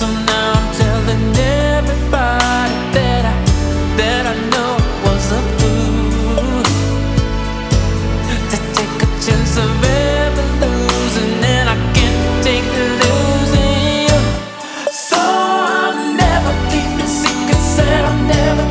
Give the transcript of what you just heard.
So now I'm telling everybody that I that I know was a fool to take a chance of ever losing, and I can't take the losing. So I'm never keeping secrets, and I'm never.